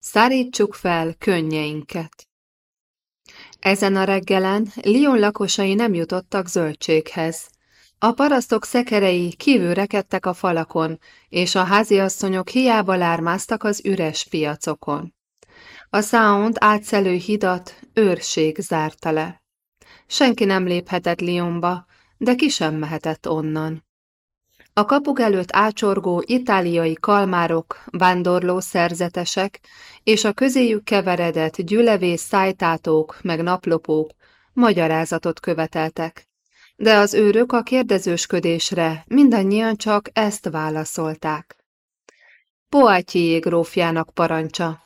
Szárítsuk fel könnyeinket. Ezen a reggelen Lyon lakosai nem jutottak zöldséghez. A parasztok szekerei kívül a falakon, és a háziasszonyok hiába lármáztak az üres piacokon. A Sound átszelő hidat őrség zárta le. Senki nem léphetett Lyonba, de ki sem mehetett onnan. A kapuk előtt ácsorgó itáliai kalmárok, vándorló szerzetesek és a közéjük keveredett gyülevés szájtátók meg naplopók magyarázatot követeltek. De az őrök a kérdezősködésre mindannyian csak ezt válaszolták. Poátyié grófjának parancsa.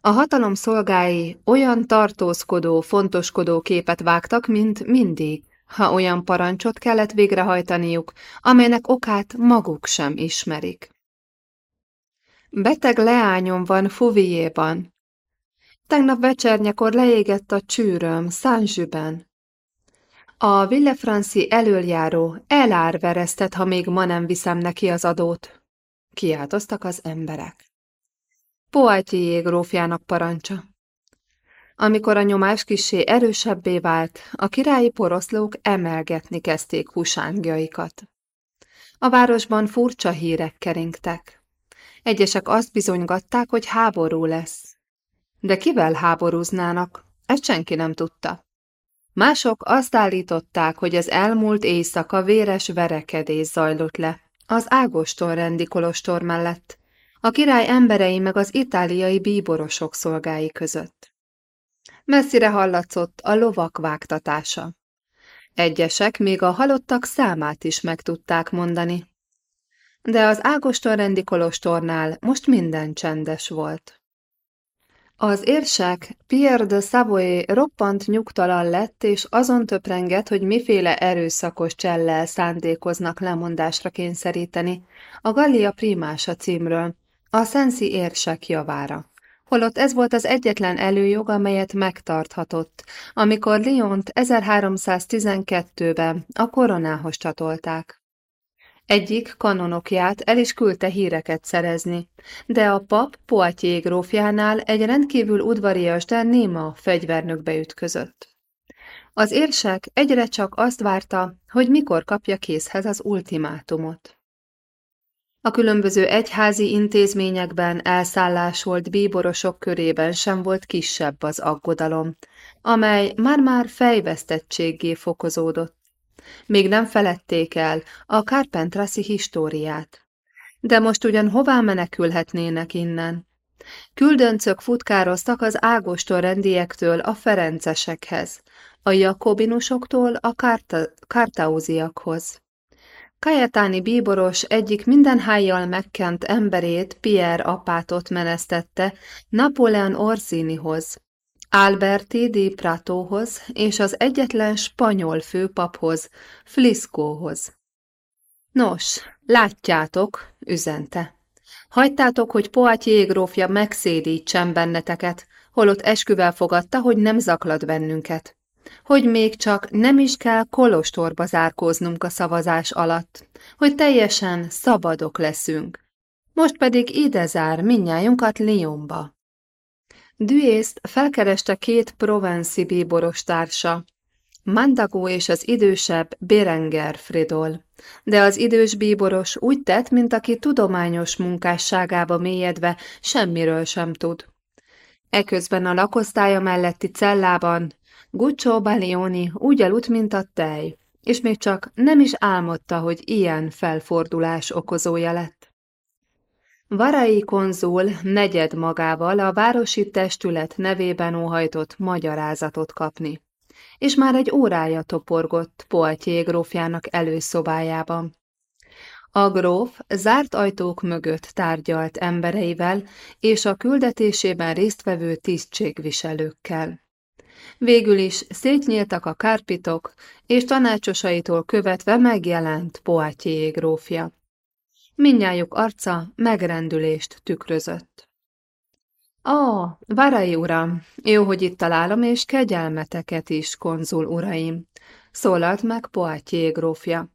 A hatalom szolgái olyan tartózkodó, fontoskodó képet vágtak, mint mindig, ha olyan parancsot kellett végrehajtaniuk, amelynek okát maguk sem ismerik. Beteg leányom van Fuviéban. Tegnap vecsernyekor leégett a csűröm Saint-Juben. A Villefranci elöljáró elárveresztett, ha még ma nem viszem neki az adót. Kiáltoztak az emberek. Poitiers grófjának parancsa. Amikor a nyomás kisé erősebbé vált, a királyi poroszlók emelgetni kezdték húsángjaikat. A városban furcsa hírek keringtek. Egyesek azt bizonygatták, hogy háború lesz. De kivel háborúznának? Ezt senki nem tudta. Mások azt állították, hogy az elmúlt éjszaka véres verekedés zajlott le az Ágoston rendi kolostor mellett, a király emberei meg az itáliai bíborosok szolgái között. Messzire hallatszott a lovak vágtatása. Egyesek még a halottak számát is meg tudták mondani. De az Ágoston rendi kolostornál most minden csendes volt. Az érsek Pierre de Savoy roppant nyugtalan lett, és azon töprengett, hogy miféle erőszakos csellel szándékoznak lemondásra kényszeríteni a Gallia primása címről, a Szenci érsek javára holott ez volt az egyetlen előjog, amelyet megtarthatott, amikor Lyont 1312-ben a koronához csatolták. Egyik kanonokját el is küldte híreket szerezni, de a pap Poitiers grófjánál egy rendkívül udvarias, de néma fegyvernökbe ütközött. Az érsek egyre csak azt várta, hogy mikor kapja készhez az ultimátumot. A különböző egyházi intézményekben elszállásolt bíborosok körében sem volt kisebb az aggodalom, amely már-már fejvesztettséggé fokozódott. Még nem feledték el a Carpentraszi históriát. De most ugyan hová menekülhetnének innen? Küldöncök futkároztak az Ágoston rendiektől a ferencesekhez, a jakobinusoktól a kártauziakhoz. Kajetáni bíboros egyik minden hájjal megkent emberét, Pierre apátot menesztette Napoleon Orsinihoz, Alberti di Pratóhoz és az egyetlen spanyol főpaphoz, Fliscóhoz. Nos, látjátok, üzente. Hagytátok, hogy Poitiers grófja megszédítsen benneteket, holott esküvel fogadta, hogy nem zaklat bennünket hogy még csak nem is kell kolostorba zárkóznunk a szavazás alatt, hogy teljesen szabadok leszünk. Most pedig ide zár minnyájunkat Lyonba. Duészt felkereste két provenci bíboros társa, Mandagó és az idősebb Berenger Fridol, de az idős bíboros úgy tett, mint aki tudományos munkásságába mélyedve semmiről sem tud. Eközben a lakosztálya melletti cellában Guccio Balioni úgy aludt, mint a tej, és még csak nem is álmodta, hogy ilyen felfordulás okozója lett. Varai konzul negyed magával a városi testület nevében óhajtott magyarázatot kapni, és már egy órája toporgott Poitiers grófjának előszobájában. A gróf zárt ajtók mögött tárgyalt embereivel és a küldetésében résztvevő tisztségviselőkkel. Végül is szétnyíltak a kárpitok, és tanácsosaitól követve megjelent Poitiers grófja. Mindnyájuk arca megrendülést tükrözött. Ó, Varai uram, jó, hogy itt találom, és kegyelmeteket is, konzul uraim, szólalt meg Poitiers grófja.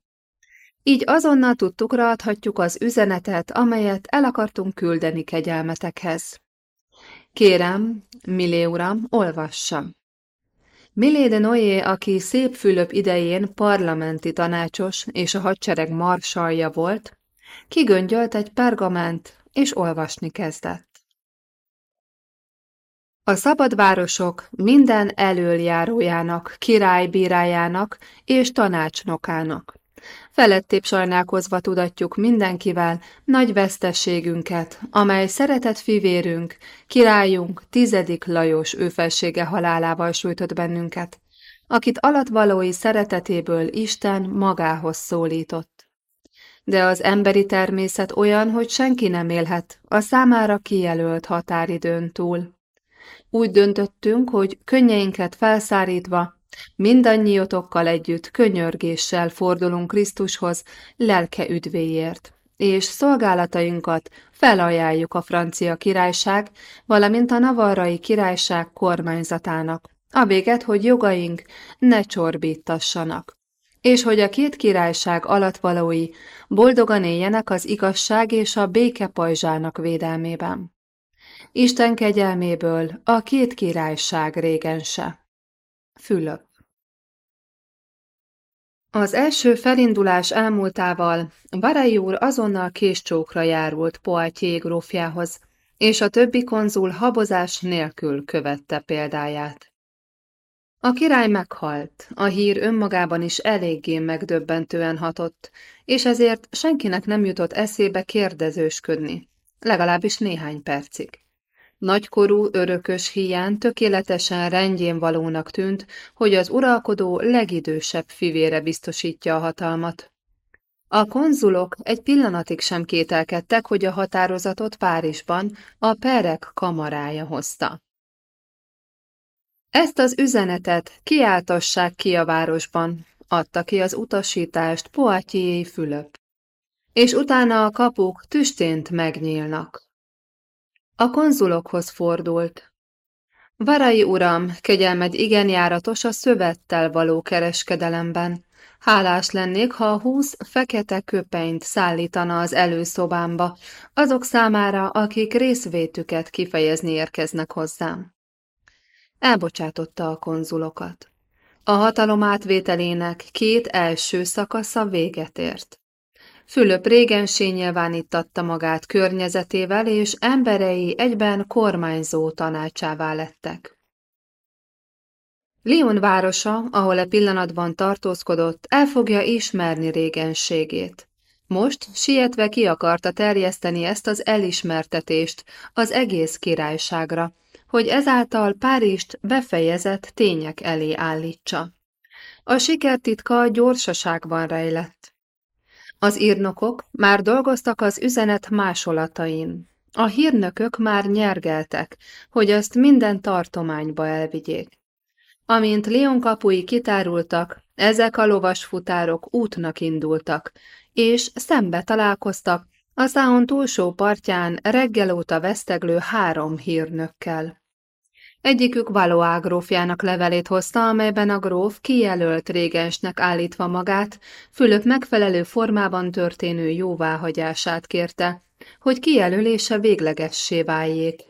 Így azonnal tudtukra adhatjuk az üzenetet, amelyet el akartunk küldeni kegyelmetekhez. Kérem, Millé uram, olvassa. Millé de Noé, aki szép Fülöp idején parlamenti tanácsos és a hadsereg marsalja volt, kigöngyölt egy pergament, és olvasni kezdett. A szabadvárosok minden elöljárójának, királybírájának és tanácsnokának. Felettébb sajnálkozva tudatjuk mindenkivel nagy vesztességünket, amely szeretett fivérünk, királyunk tizedik Lajos őfelsége halálával sújtott bennünket, akit alatvalói szeretetéből Isten magához szólított. De az emberi természet olyan, hogy senki nem élhet a számára kijelölt határidőn túl. Úgy döntöttünk, hogy könnyeinket felszárítva, mindannyiótokkal együtt könyörgéssel fordulunk Krisztushoz lelke üdvéért, és szolgálatainkat felajánljuk a francia királyság, valamint a navarrai királyság kormányzatának, a véget, hogy jogaink ne csorbítassanak, és hogy a két királyság alatvalói boldogan éljenek az igazság és a béke pajzsának védelmében. Isten kegyelméből a két királyság régense. Fülöp Az első felindulás elmúltával Barai úr azonnal késcsókra járult Poitiers grófjához, és a többi konzul habozás nélkül követte példáját. A király meghalt, a hír önmagában is eléggé megdöbbentően hatott, és ezért senkinek nem jutott eszébe kérdezősködni, legalábbis néhány percig. Nagykorú örökös hiány tökéletesen rendjén valónak tűnt, hogy az uralkodó legidősebb fivére biztosítja a hatalmat. A konzulok egy pillanatig sem kételkedtek, hogy a határozatot Párizsban a perek kamarája hozta. Ezt az üzenetet kiáltassák ki a városban, adta ki az utasítást Poitiers Fülöp. És utána a kapuk tüstént megnyílnak. A konzulokhoz fordult. Varai uram, kegyelmed igen járatos a szövettel való kereskedelemben. Hálás lennék, ha húsz fekete köpenyt szállítana az előszobámba, azok számára, akik részvétüket kifejezni érkeznek hozzám. Elbocsátotta a konzulokat. A hatalom átvételének két első szakasza véget ért. Fülöp régensé nyilvánítatta magát környezetével, és emberei egyben kormányzó tanácsává lettek. Lyon városa, ahol e pillanatban tartózkodott, el fogja ismerni régenségét. Most sietve ki akarta terjeszteni ezt az elismertetést az egész királyságra, hogy ezáltal Párizst befejezett tények elé állítsa. A sikertitka gyorsaságban rejlett. Az írnokok már dolgoztak az üzenet másolatain. A hírnökök már nyergeltek, hogy azt minden tartományba elvigyék. Amint Leon kapui kitárultak, ezek a lovas futárok útnak indultak, és szembe találkoztak a száon túlsó partján reggel óta veszteglő három hírnökkel. Egyikük Valois grófjának levelét hozta, amelyben a gróf kijelölt régensnek állítva magát, Fülöp megfelelő formában történő jóváhagyását kérte, hogy kijelölése véglegessé váljék.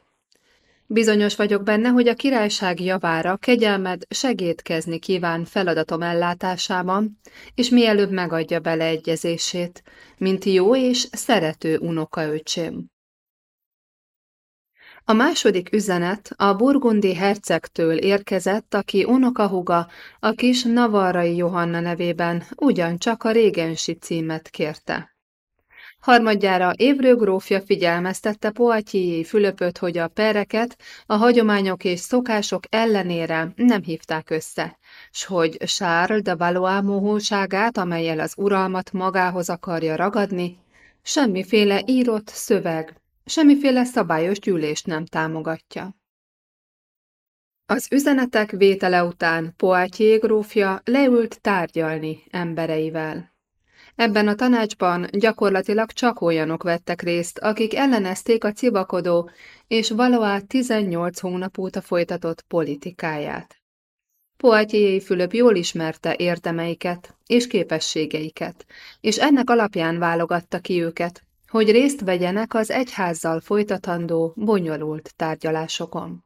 Bizonyos vagyok benne, hogy a királyság javára kegyelmed segítkezni kíván feladatom ellátásában, és mielőbb megadja beleegyezését, mint jó és szerető unokaöcsém. A második üzenet a burgundi hercegtől érkezett, aki unokahuga, a kis Navarrai Johanna nevében ugyancsak a régensi címet kérte. Harmadjára Évrő grófja figyelmeztette Poitiers Fülöpöt, hogy a pereket a hagyományok és szokások ellenére nem hívták össze, s hogy Charles de Valois mohóságát, amelyel az uralmat magához akarja ragadni, semmiféle írott szöveg Semmiféle szabályos gyűlést nem támogatja. Az üzenetek vétele után Poitiers grófja leült tárgyalni embereivel. Ebben a tanácsban gyakorlatilag csak olyanok vettek részt, akik ellenezték a cibakodó és valóá 18 hónap óta folytatott politikáját. Poitiers Fülöp jól ismerte érdemeiket és képességeiket, és ennek alapján válogatta ki őket, hogy részt vegyenek az egyházzal folytatandó, bonyolult tárgyalásokon.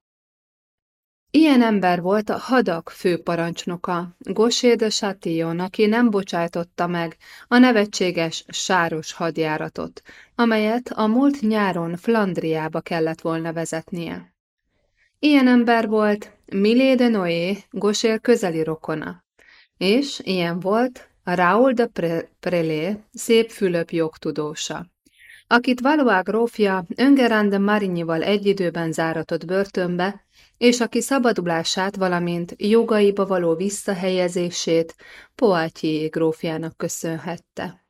Ilyen ember volt a hadak főparancsnoka, Gosé de Chatillon, aki nem bocsájtotta meg a nevetséges sáros hadjáratot, amelyet a múlt nyáron Flandriába kellett volna vezetnie. Ilyen ember volt Milé de Noé, Gosél közeli rokona, és ilyen volt Raoul de Prelé, szép Fülöp jogtudósa, akit Valois grófja Öngerán de egy időben záratott börtönbe, és aki szabadulását, valamint jogaiba való visszahelyezését Poitiers grófjának köszönhette.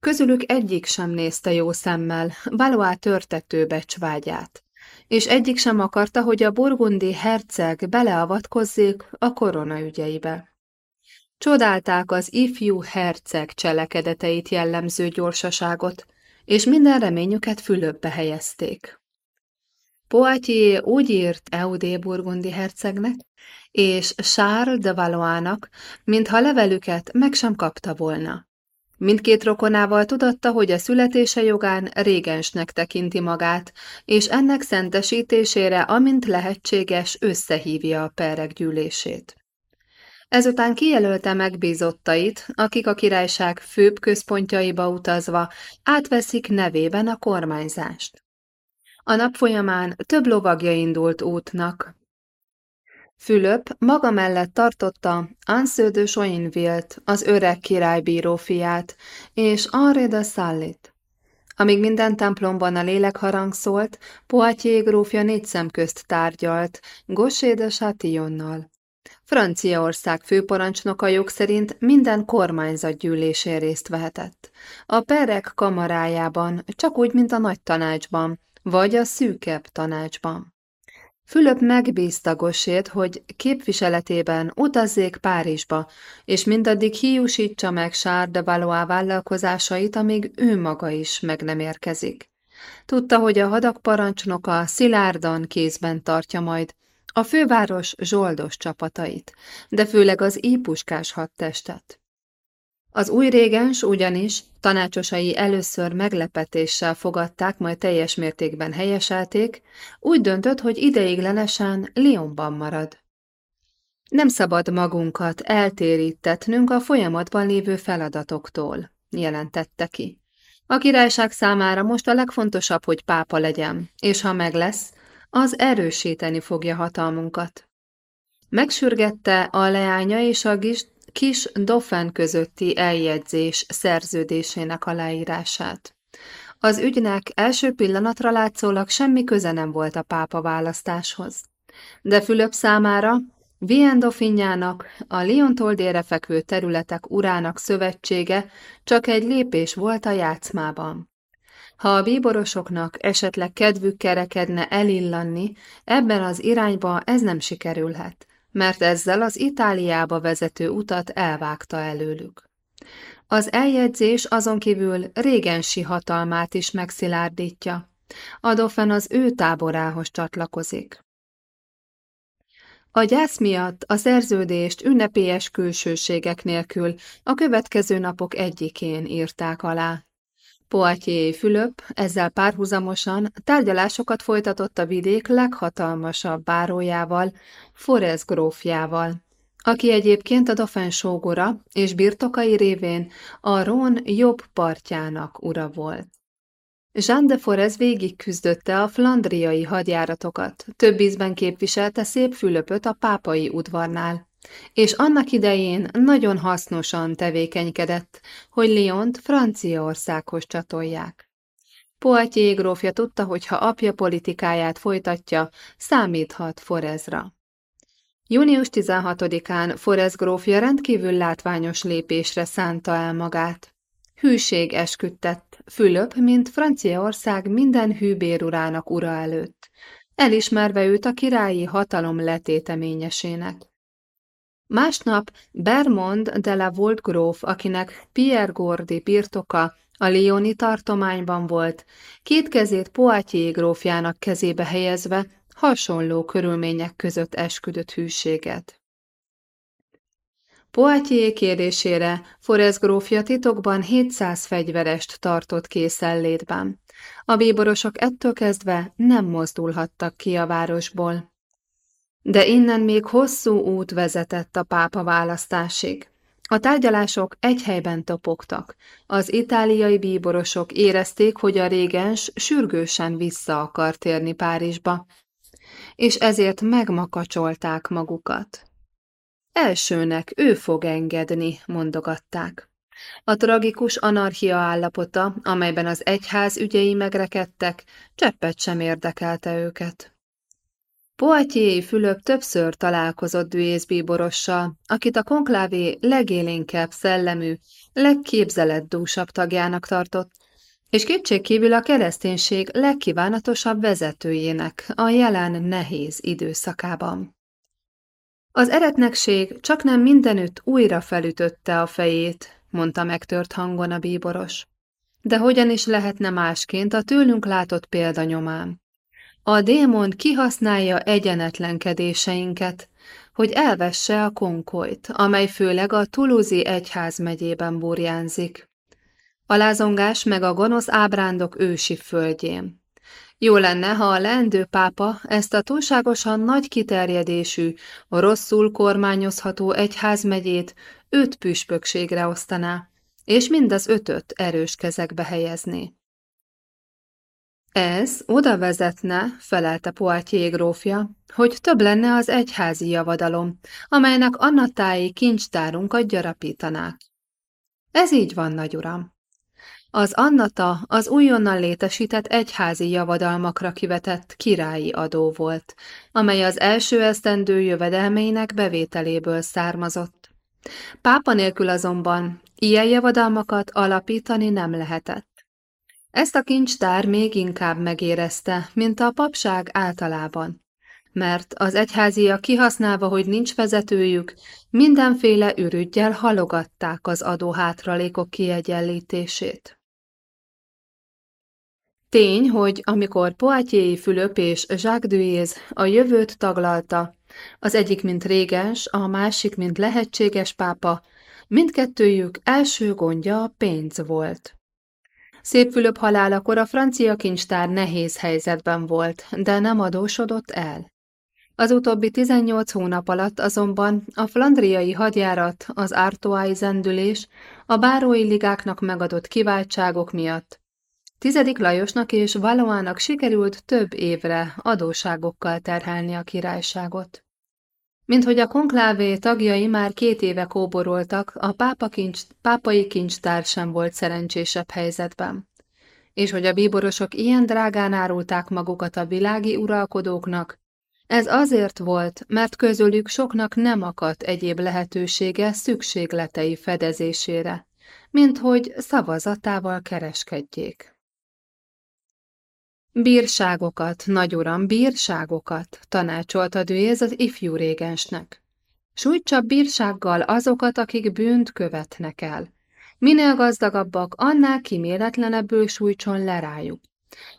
Közülük egyik sem nézte jó szemmel Valois törtető becsvágyát, és egyik sem akarta, hogy a burgundi herceg beleavatkozzék a korona ügyeibe. Csodálták az ifjú herceg cselekedeteit jellemző gyorsaságot, és minden reményüket fülöbbe helyezték. Poitiers úgy írt Eudé burgundi hercegnek, és Charles de Valois-nak, mintha levelüket meg sem kapta volna. Mindkét rokonával tudatta, hogy a születése jogán régensnek tekinti magát, és ennek szentesítésére, amint lehetséges, összehívja a perek gyűlését. Ezután kijelölte megbízottait, akik a királyság főbb központjaiba utazva átveszik nevében a kormányzást. A nap folyamán több lovagja indult útnak. Fülöp maga mellett tartotta Anső de Joinville-t, az öreg királybíró fiát, és Henri de Sallit. Amíg minden templomban a lélek harang szólt, Poitiers grófja négy szem közt tárgyalt, Gaucher de Chatillonnal. Franciaország főparancsnoka jog szerint minden kormányzat gyűlésén részt vehetett. A perek kamarájában, csak úgy, mint a nagy tanácsban, vagy a szűkebb tanácsban. Fülöp megbízta Gosét, hogy képviseletében utazzék Párizsba, és mindaddig hiúsítsa meg Sár de Valois vállalkozásait, amíg ő maga is meg nem érkezik. Tudta, hogy a hadak parancsnoka szilárdan kézben tartja majd a főváros zsoldos csapatait, de főleg az ípuskás hadtestet. Az új régens ugyanis tanácsosai először meglepetéssel fogadták, majd teljes mértékben helyeselték, úgy döntött, hogy ideiglenesen Lyonban marad. Nem szabad magunkat eltérítetnünk a folyamatban lévő feladatoktól, jelentette ki. A királyság számára most a legfontosabb, hogy pápa legyen, és ha meg lesz, az erősíteni fogja hatalmunkat. Megsürgette a leánya és a kis Dauphin közötti eljegyzés szerződésének aláírását. Az ügynek első pillanatra látszólag semmi köze nem volt a pápa választáshoz. De Fülöp számára Vien Dauphinjának, a Lyontól délre fekvő területek urának szövetsége csak egy lépés volt a játszmában. Ha a bíborosoknak esetleg kedvük kerekedne elillanni, ebben az irányba ez nem sikerülhet mert ezzel az Itáliába vezető utat elvágta előlük. Az eljegyzés azon kívül régensi hatalmát is megszilárdítja. Adolfen az ő táborához csatlakozik. A gyász miatt a szerződést ünnepélyes külsőségek nélkül a következő napok egyikén írták alá. Poitiers Fülöp ezzel párhuzamosan tárgyalásokat folytatott a vidék leghatalmasabb bárójával, Forez grófjával, aki egyébként a Dauphin sógora és birtokai révén a Rhône jobb partjának ura volt. Jean de Forez végig küzdötte a flandriai hadjáratokat, több ízben képviselte szép Fülöpöt a pápai udvarnál, és annak idején nagyon hasznosan tevékenykedett, hogy Lyont Franciaországhoz csatolják. Poitiers grófja tudta, hogy ha apja politikáját folytatja, számíthat Forezra. Június 16-án Forez grófja rendkívül látványos lépésre szánta el magát. Hűség esküdtett, Fülöp, mint Franciaország minden hűbérurának ura előtt, elismerve őt a királyi hatalom letéteményesének. Másnap Bermond de la Volt akinek Pierre Gordi birtoka a Lyoni tartományban volt, két kezét Poitiers grófjának kezébe helyezve hasonló körülmények között esküdött hűséget. Poitier kérésére Forez grófja titokban 700 fegyverest tartott készenlétben. A bíborosok ettől kezdve nem mozdulhattak ki a városból. De innen még hosszú út vezetett a pápa választásig. A tárgyalások egy helyben topogtak. Az itáliai bíborosok érezték, hogy a régens sürgősen vissza akar térni Párizsba, és ezért megmakacsolták magukat. Elsőnek ő fog engedni, mondogatták. A tragikus anarchia állapota, amelyben az egyház ügyei megrekedtek, cseppet sem érdekelte őket. Poitiers Fülöp többször találkozott Duéz bíborossal, akit a konklávé legélénkebb szellemű, legképzelettdúsabb tagjának tartott, és kétségkívül a kereszténység legkívánatosabb vezetőjének a jelen nehéz időszakában. Az eretnekség csak nem mindenütt újra felütötte a fejét, mondta megtört hangon a bíboros. De hogyan is lehetne másként a tőlünk látott példanyomán? A démon kihasználja egyenetlenkedéseinket, hogy elvesse a konkolyt, amely főleg a Tuluzi egyház megyében burjánzik. A lázongás meg a gonosz ábrándok ősi földjén. Jó lenne, ha a leendő pápa ezt a túlságosan nagy kiterjedésű, rosszul kormányozható egyházmegyét öt püspökségre osztaná, és mind az ötöt erős kezekbe helyezné. Ez oda vezetne, felelte Poitier grófja, hogy több lenne az egyházi javadalom, amelynek annatái kincstárunkat gyarapítanák. Ez így van, nagyuram. Az annata az újonnan létesített egyházi javadalmakra kivetett királyi adó volt, amely az első esztendő jövedelmeinek bevételéből származott. Pápa nélkül azonban ilyen javadalmakat alapítani nem lehetett. Ezt a kincstár még inkább megérezte, mint a papság általában, mert az egyháziak kihasználva, hogy nincs vezetőjük, mindenféle ürügyjel halogatták az adóhátralékok kiegyenlítését. Tény, hogy amikor Poitiers Fülöp és Jacques Duyez a jövőt taglalta, az egyik mint régens, a másik mint lehetséges pápa, mindkettőjük első gondja a pénz volt. Szép Fülöp halálakor a francia kincstár nehéz helyzetben volt, de nem adósodott el. Az utóbbi 18 hónap alatt azonban a flandriai hadjárat, az ártoái zendülés, a bárói ligáknak megadott kiváltságok miatt Tizedik Lajosnak és Valoának sikerült több évre adóságokkal terhelni a királyságot. Mint hogy a konklávé tagjai már két éve kóboroltak, a pápa kincs, pápai kincstár sem volt szerencsésebb helyzetben. És hogy a bíborosok ilyen drágán árulták magukat a világi uralkodóknak, ez azért volt, mert közülük soknak nem akadt egyéb lehetősége szükségletei fedezésére, mint hogy szavazatával kereskedjék. Bírságokat, nagyuram, bírságokat, tanácsolta Dőjéz az ifjú régensnek. Sújtsa bírsággal azokat, akik bűnt követnek el. Minél gazdagabbak, annál kiméletlenebbül sújtson le rájuk.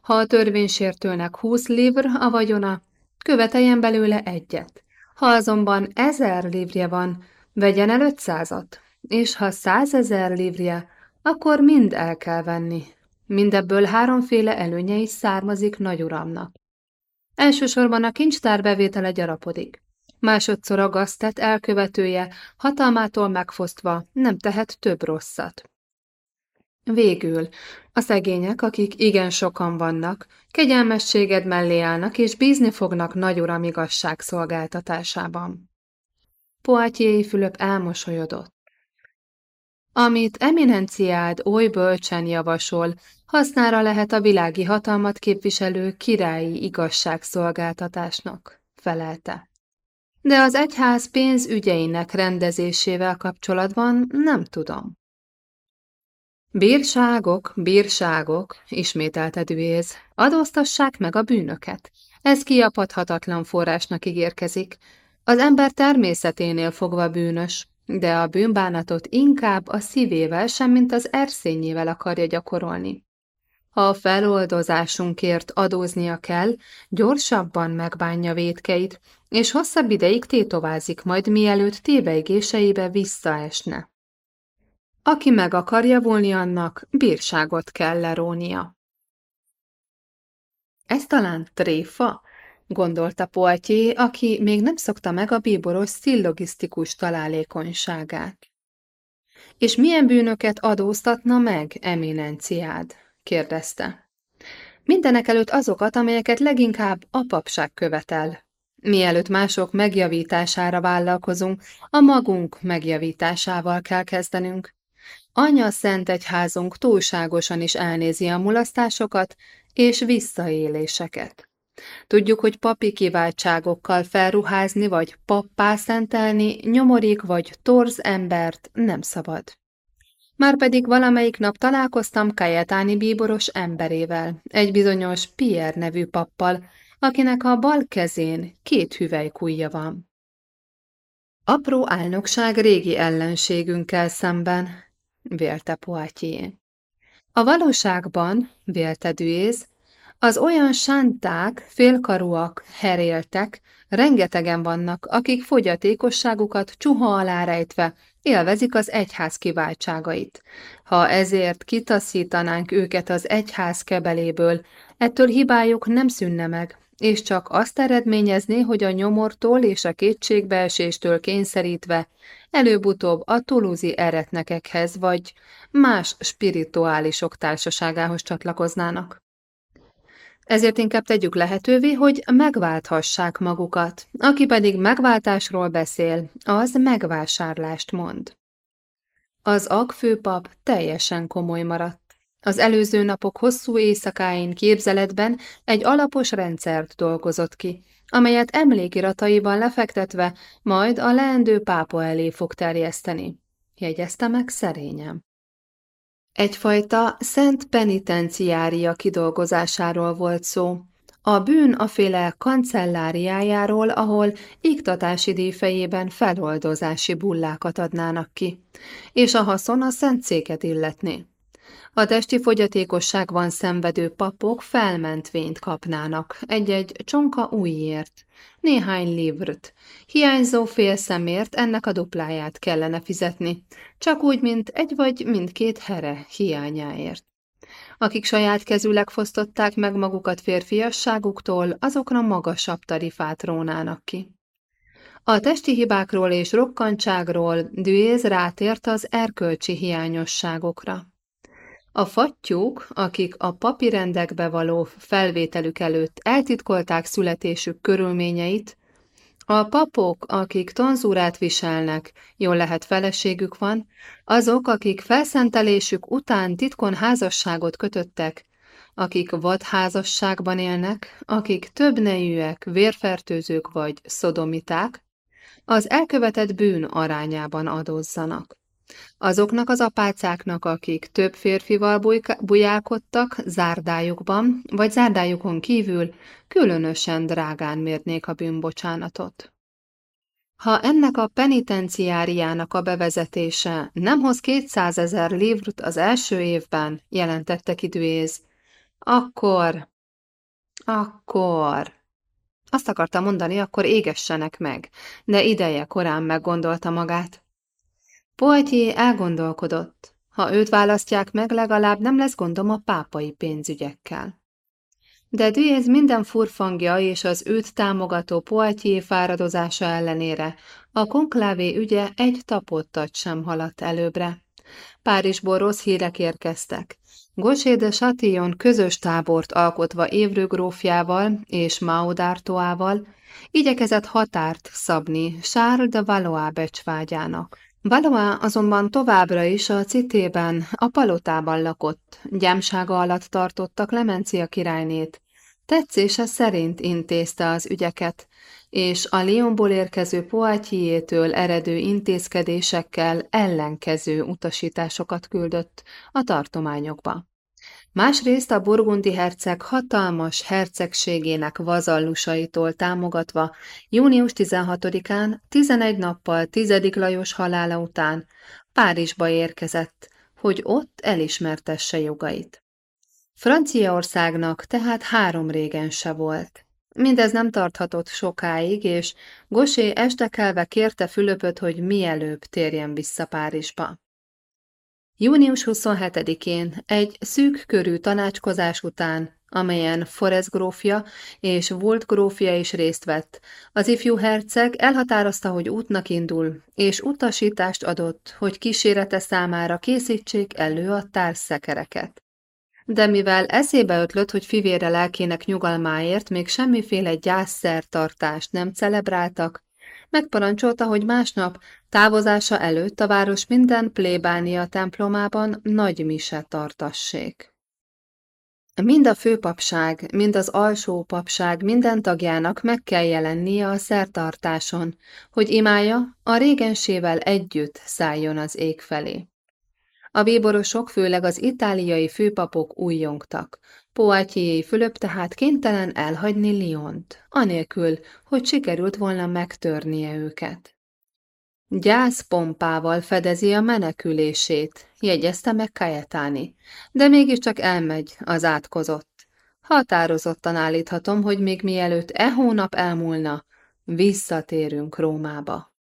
Ha a törvénysértőnek húsz livr a vagyona, követeljen belőle egyet. Ha azonban ezer livrje van, vegyen el ötszázat, és ha százezer livrje, akkor mind el kell venni, Mindebből háromféle előnye is származik nagyuramnak. Elsősorban a kincstár bevétele gyarapodik. Másodszor a gaztet elkövetője hatalmától megfosztva nem tehet több rosszat. Végül, a szegények, akik igen sokan vannak, kegyelmességed mellé állnak és bízni fognak nagyuram igazság szolgáltatásában. Poitiers Fülöp elmosolyodott. Amit eminenciád oly bölcsen javasol, hasznára lehet a világi hatalmat képviselő királyi igazságszolgáltatásnak, felelte. De az egyház pénzügyeinek rendezésével kapcsolatban nem tudom. Bírságok, bírságok, ismételte Düéz, adóztassák meg a bűnöket. Ez kiapadhatatlan forrásnak ígérkezik. Az ember természeténél fogva bűnös, de a bűnbánatot inkább a szívével, sem mint az erszényével akarja gyakorolni. A feloldozásunkért adóznia kell, gyorsabban megbánja védkeit, és hosszabb ideig tétovázik majd, mielőtt tébeigéseibe visszaesne. Aki meg akar javulni annak, bírságot kell lerónia. Ez talán tréfa? Gondolta Poitier, aki még nem szokta meg a bíboros szillogisztikus találékonyságát. És milyen bűnöket adóztatna meg, eminenciád? kérdezte. Mindenek előtt azokat, amelyeket leginkább a papság követel. Mielőtt mások megjavítására vállalkozunk, a magunk megjavításával kell kezdenünk. Anya Szent Egyházunk túlságosan is elnézi a mulasztásokat és visszaéléseket. Tudjuk, hogy papi kiváltságokkal felruházni vagy pappá szentelni nyomorik vagy torz embert nem szabad. Márpedig valamelyik nap találkoztam Kajetáni bíboros emberével, egy bizonyos Pierre nevű pappal, akinek a bal kezén két hüvelykújja van. Apró álnokság régi ellenségünkkel szemben, vélte Poitier. A valóságban, vélte Duéz, az olyan sánták, félkarúak, heréltek, rengetegen vannak, akik fogyatékosságukat csuha alá rejtve élvezik az egyház kiváltságait. Ha ezért kitaszítanánk őket az egyház kebeléből, ettől hibájuk nem szűnne meg, és csak azt eredményezné, hogy a nyomortól és a kétségbeeséstől kényszerítve előbb-utóbb a tuluzi eretnekekhez vagy más spirituálisok társaságához csatlakoznának. Ezért inkább tegyük lehetővé, hogy megválthassák magukat, aki pedig megváltásról beszél, az megvásárlást mond. Az agfőpap teljesen komoly maradt. Az előző napok hosszú éjszakáin képzeletben egy alapos rendszert dolgozott ki, amelyet emlékirataiban lefektetve majd a leendő pápa elé fog terjeszteni. Jegyezte meg szerényem. Egyfajta szent penitenciária kidolgozásáról volt szó. A bűn a féle kancelláriájáról, ahol iktatási díjfejében feloldozási bullákat adnának ki, és a haszon a szent széket illetné. A testi fogyatékosságban szenvedő papok felmentvényt kapnának, egy-egy csonka újért, néhány livrt. Hiányzó fél szemért ennek a dupláját kellene fizetni, csak úgy, mint egy vagy mindkét here hiányáért. Akik saját kezűleg fosztották meg magukat férfiasságuktól, azokra magasabb tarifát rónának ki. A testi hibákról és rokkantságról Duéz rátért az erkölcsi hiányosságokra. A fattyúk, akik a papírendekbe való felvételük előtt eltitkolták születésük körülményeit, a papok, akik tonzúrát viselnek, jól lehet feleségük van, azok, akik felszentelésük után titkon házasságot kötöttek, akik vadházasságban élnek, akik több nejűek, vérfertőzők vagy szodomiták, az elkövetett bűn arányában adózzanak. Azoknak az apácáknak, akik több férfival bujálkodtak zárdájukban, vagy zárdájukon kívül, különösen drágán mérnék a bűnbocsánatot. Ha ennek a penitenciáriának a bevezetése nem hoz 200 ezer livrt az első évben, jelentette Kidüéz, akkor, akkor... Azt akarta mondani, akkor égessenek meg, de ideje korán meggondolta magát. Poitier elgondolkodott. Ha őt választják meg, legalább nem lesz gondom a pápai pénzügyekkel. De Duez minden furfangja és az őt támogató Poitier fáradozása ellenére a konklávé ügye egy tapottat sem haladt előbbre. Párizsból rossz hírek érkeztek. Gosé de Chatillon közös tábort alkotva Évrő grófjával és Maudártoával igyekezett határt szabni Charles de Valois becsvágyának. Valois azonban továbbra is a citében, a palotában lakott, gyámsága alatt tartotta Klemencia királynét, tetszése szerint intézte az ügyeket, és a Lyonból érkező Poitiers-től eredő intézkedésekkel ellenkező utasításokat küldött a tartományokba. Másrészt a burgundi herceg hatalmas hercegségének vazallusaitól támogatva június 16-án, 11 nappal 10. Lajos halála után Párizsba érkezett, hogy ott elismertesse jogait. Franciaországnak tehát három régense volt. Mindez nem tarthatott sokáig, és Gosé estekelve kérte Fülöpöt, hogy mielőbb térjen vissza Párizsba. Június 27-én egy szűk körű tanácskozás után, amelyen Forez grófja és Volt grófja is részt vett, az ifjú herceg elhatározta, hogy útnak indul, és utasítást adott, hogy kísérete számára készítsék elő a társzekereket de mivel eszébe ötlött, hogy fivére lelkének nyugalmáért még semmiféle gyászszertartást nem celebráltak, megparancsolta, hogy másnap távozása előtt a város minden plébánia templomában nagy mise tartassék. Mind a főpapság, mind az alsó papság minden tagjának meg kell jelennie a szertartáson, hogy imája a régensével együtt szálljon az ég felé. A bíborosok, főleg az itáliai főpapok újjongtak. Poitiers Fülöp tehát kénytelen elhagyni Lyont, anélkül, hogy sikerült volna megtörnie őket. Gyász pompával fedezi a menekülését, jegyezte meg Kajetáni, de mégiscsak elmegy az átkozott. Határozottan állíthatom, hogy még mielőtt e hónap elmúlna, visszatérünk Rómába.